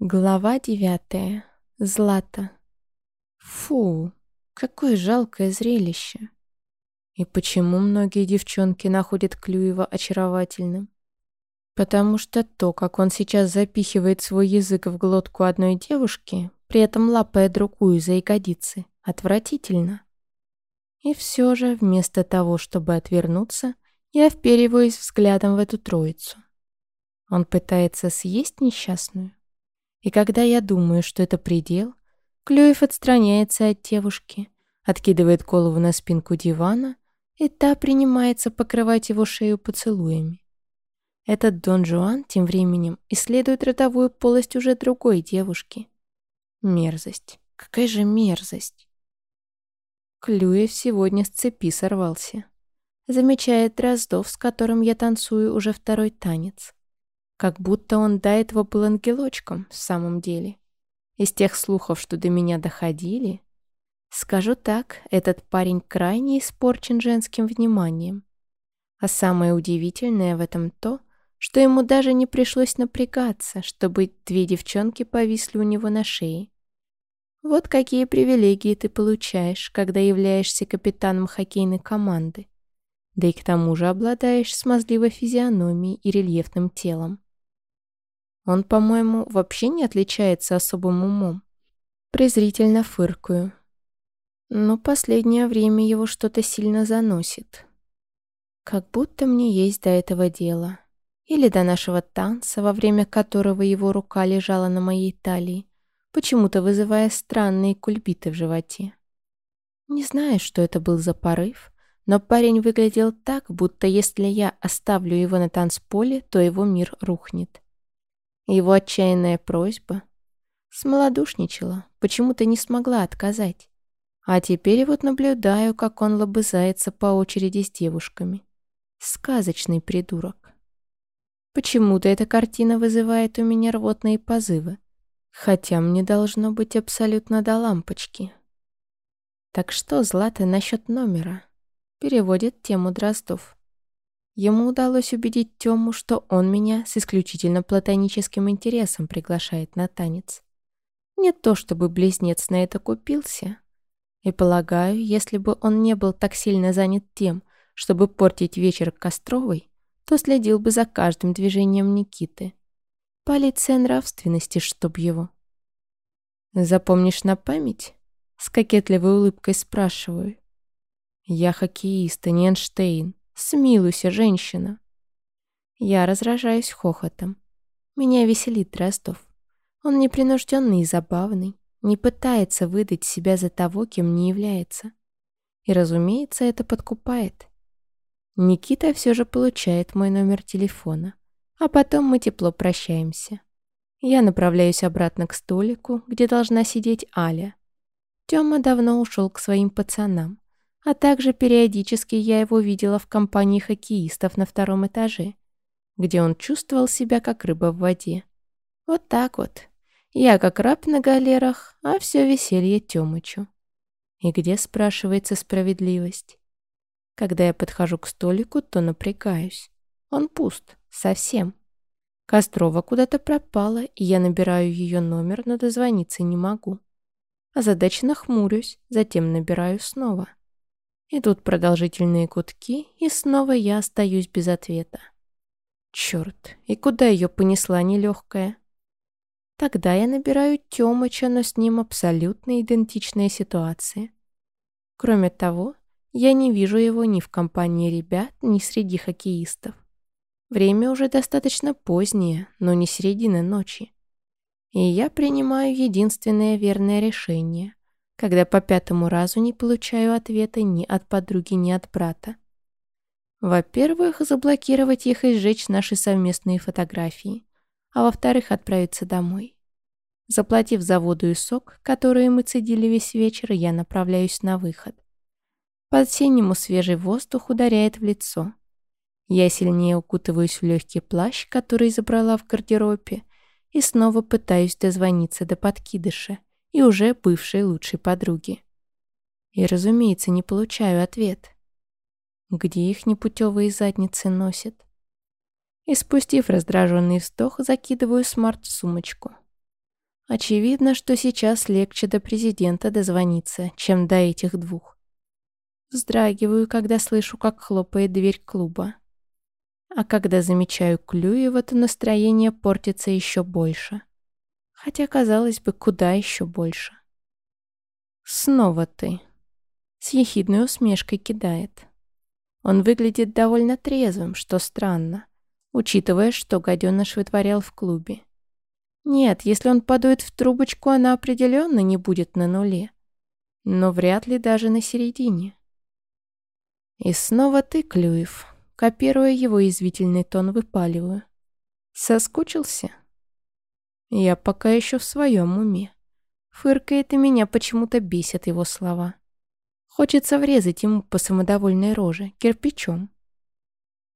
Глава девятая. Злата. Фу, какое жалкое зрелище. И почему многие девчонки находят Клюева очаровательным? Потому что то, как он сейчас запихивает свой язык в глотку одной девушки, при этом лапая другую за ягодицы, отвратительно. И все же, вместо того, чтобы отвернуться, я впериваюсь взглядом в эту троицу. Он пытается съесть несчастную. И когда я думаю, что это предел, Клюев отстраняется от девушки, откидывает голову на спинку дивана, и та принимается покрывать его шею поцелуями. Этот Дон Жуан тем временем исследует ротовую полость уже другой девушки. Мерзость. Какая же мерзость. Клюев сегодня с цепи сорвался. Замечает Дроздов, с которым я танцую уже второй танец. Как будто он до этого был ангелочком в самом деле. Из тех слухов, что до меня доходили, скажу так, этот парень крайне испорчен женским вниманием. А самое удивительное в этом то, что ему даже не пришлось напрягаться, чтобы две девчонки повисли у него на шее. Вот какие привилегии ты получаешь, когда являешься капитаном хоккейной команды. Да и к тому же обладаешь смазливой физиономией и рельефным телом. Он, по-моему, вообще не отличается особым умом. Презрительно фыркаю. Но последнее время его что-то сильно заносит. Как будто мне есть до этого дело. Или до нашего танца, во время которого его рука лежала на моей талии, почему-то вызывая странные кульбиты в животе. Не знаю, что это был за порыв, но парень выглядел так, будто если я оставлю его на танцполе, то его мир рухнет. Его отчаянная просьба смолодушничала, почему-то не смогла отказать. А теперь вот наблюдаю, как он лобызается по очереди с девушками. Сказочный придурок. Почему-то эта картина вызывает у меня рвотные позывы, хотя мне должно быть абсолютно до лампочки. Так что, Злата, насчет номера? Переводит тему Дроздов. Ему удалось убедить Тему, что он меня с исключительно платоническим интересом приглашает на танец. Не то чтобы близнец на это купился. И полагаю, если бы он не был так сильно занят тем, чтобы портить вечер Костровой, то следил бы за каждым движением Никиты. Полиция нравственности, чтоб его. «Запомнишь на память?» С кокетливой улыбкой спрашиваю. «Я хоккеист, а не Эйнштейн. Смилуйся, женщина. Я разражаюсь хохотом. Меня веселит Ростов. Он непринужденный и забавный, не пытается выдать себя за того, кем не является. И, разумеется, это подкупает. Никита все же получает мой номер телефона, а потом мы тепло прощаемся. Я направляюсь обратно к столику, где должна сидеть Аля. Тёма давно ушел к своим пацанам, а также периодически я его видела в компании хоккеистов на втором этаже, где он чувствовал себя как рыба в воде. Вот так вот. Я как раб на галерах, а все веселье Тёмычу. И где, спрашивается, справедливость? Когда я подхожу к столику, то напрягаюсь. Он пуст, совсем. Кострова куда-то пропала, и я набираю ее номер, но дозвониться не могу. Озадаченно хмурюсь, затем набираю снова. Идут продолжительные гудки, и снова я остаюсь без ответа. Черт, и куда ее понесла нелегкая? Тогда я набираю Тёмыча, но с ним абсолютно идентичная ситуация. Кроме того, я не вижу его ни в компании ребят, ни среди хоккеистов. Время уже достаточно позднее, но не середина ночи. И я принимаю единственное верное решение когда по пятому разу не получаю ответа ни от подруги, ни от брата. Во-первых, заблокировать их и сжечь наши совместные фотографии, а во-вторых, отправиться домой. Заплатив за воду и сок, которые мы цедили весь вечер, я направляюсь на выход. По-осеннему свежий воздух ударяет в лицо. Я сильнее укутываюсь в легкий плащ, который забрала в гардеробе, и снова пытаюсь дозвониться до подкидыша и уже бывшей лучшей подруги. И, разумеется, не получаю ответ. Где их непутевые задницы носят? И спустив раздраженный вздох, закидываю смарт в сумочку. Очевидно, что сейчас легче до президента дозвониться, чем до этих двух. Вздрагиваю, когда слышу, как хлопает дверь клуба. А когда замечаю Клюева, то настроение портится еще больше. Хотя, казалось бы, куда еще больше. «Снова ты», — с ехидной усмешкой кидает. Он выглядит довольно трезвым, что странно, учитывая, что гаденыш вытворял в клубе. Нет, если он подует в трубочку, она определенно не будет на нуле. Но вряд ли даже на середине. И снова ты, Клюев, копируя его извительный тон, выпаливаю. Соскучился? Я пока еще в своем уме. Фыркает и меня почему-то бесят его слова. Хочется врезать ему по самодовольной роже, кирпичом.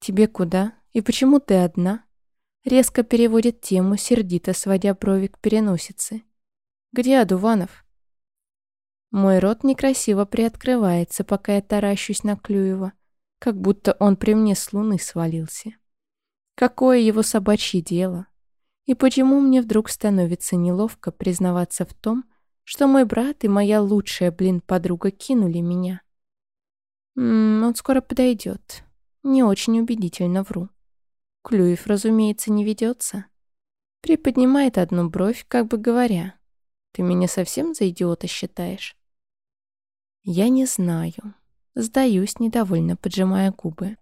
«Тебе куда? И почему ты одна?» Резко переводит тему, сердито сводя брови к переносице. «Где Адуванов?» Мой рот некрасиво приоткрывается, пока я таращусь на Клюева, как будто он при мне с луны свалился. Какое его собачье дело? И почему мне вдруг становится неловко признаваться в том, что мой брат и моя лучшая, блин, подруга кинули меня? М он скоро подойдет. Не очень убедительно вру. Клюев, разумеется, не ведется. Приподнимает одну бровь, как бы говоря, «Ты меня совсем за идиота считаешь?» Я не знаю. Сдаюсь, недовольно поджимая губы.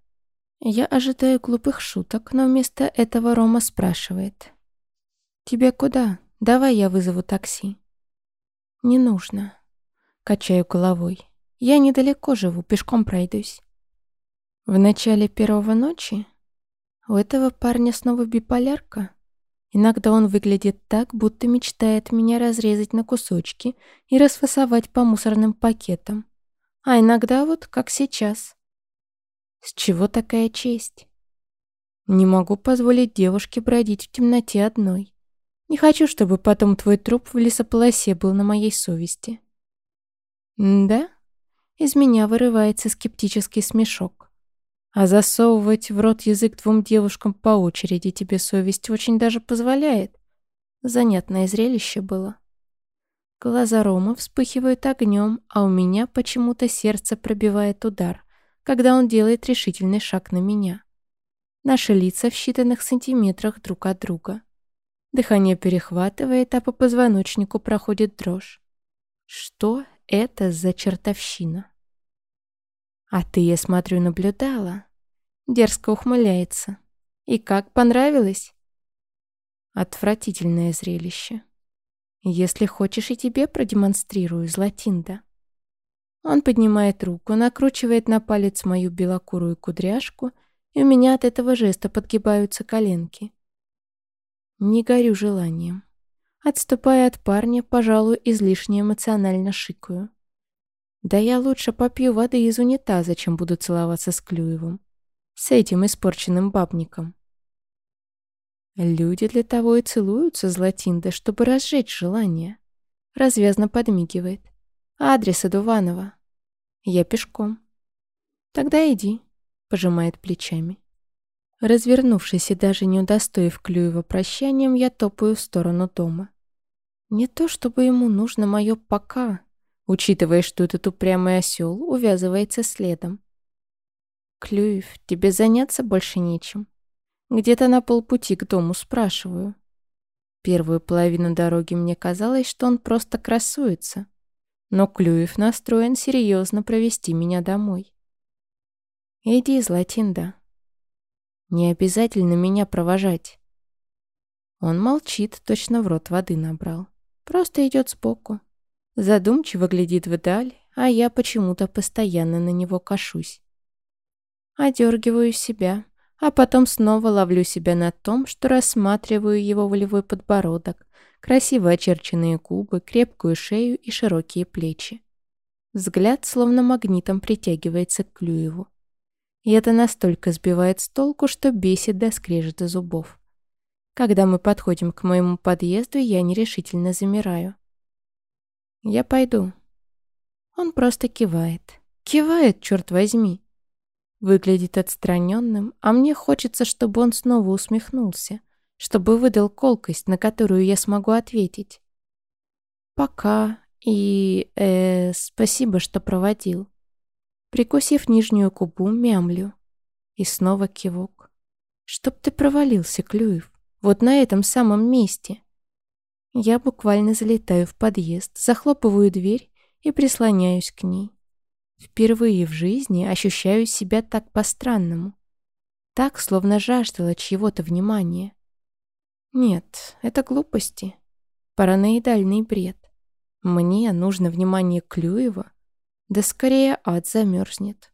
Я ожидаю глупых шуток, но вместо этого Рома спрашивает. «Тебе куда? Давай я вызову такси». «Не нужно». Качаю головой. «Я недалеко живу, пешком пройдусь». В начале первого ночи у этого парня снова биполярка. Иногда он выглядит так, будто мечтает меня разрезать на кусочки и расфасовать по мусорным пакетам. А иногда вот как сейчас. С чего такая честь? Не могу позволить девушке бродить в темноте одной. Не хочу, чтобы потом твой труп в лесополосе был на моей совести. Да? Из меня вырывается скептический смешок. А засовывать в рот язык двум девушкам по очереди тебе совесть очень даже позволяет. Занятное зрелище было. Глаза Рома вспыхивают огнем, а у меня почему-то сердце пробивает удар, когда он делает решительный шаг на меня. Наши лица в считанных сантиметрах друг от друга. Дыхание перехватывает, а по позвоночнику проходит дрожь. Что это за чертовщина? «А ты, я смотрю, наблюдала». Дерзко ухмыляется. «И как, понравилось?» Отвратительное зрелище. «Если хочешь, и тебе продемонстрирую, Златинда». Он поднимает руку, накручивает на палец мою белокурую кудряшку, и у меня от этого жеста подгибаются коленки. Не горю желанием. Отступая от парня, пожалуй, излишне эмоционально шикаю. Да я лучше попью воды из унитаза, чем буду целоваться с Клюевым. С этим испорченным бабником. Люди для того и целуются, Златинда, чтобы разжечь желание. Развязно подмигивает. Адрес Адуванова. Я пешком. Тогда иди, пожимает плечами. Развернувшись и даже не удостоив Клюева прощанием, я топаю в сторону дома. Не то, чтобы ему нужно мое «пока», учитывая, что этот упрямый осел увязывается следом. «Клюев, тебе заняться больше нечем. Где-то на полпути к дому спрашиваю». Первую половину дороги мне казалось, что он просто красуется. Но Клюев настроен серьезно провести меня домой. «Иди, Златинда. Не обязательно меня провожать». Он молчит, точно в рот воды набрал. Просто идет сбоку. Задумчиво глядит вдаль, а я почему-то постоянно на него кашусь. Одергиваю себя, а потом снова ловлю себя на том, что рассматриваю его волевой подбородок, красиво очерченные губы, крепкую шею и широкие плечи. Взгляд словно магнитом притягивается к Клюеву. И это настолько сбивает с толку, что бесит до скрежета зубов. Когда мы подходим к моему подъезду, я нерешительно замираю. «Я пойду». Он просто кивает. Кивает, черт возьми. Выглядит отстраненным, а мне хочется, чтобы он снова усмехнулся, чтобы выдал колкость, на которую я смогу ответить. Пока. И, э, спасибо, что проводил. Прикусив нижнюю губу, мямлю. И снова кивок. Чтоб ты провалился, Клюев. Вот на этом самом месте. Я буквально залетаю в подъезд, захлопываю дверь и прислоняюсь к ней. Впервые в жизни ощущаю себя так по-странному. Так, словно жаждала чьего-то внимания. Нет, это глупости. Параноидальный бред. Мне нужно внимание Клюева. Да скорее ад замерзнет.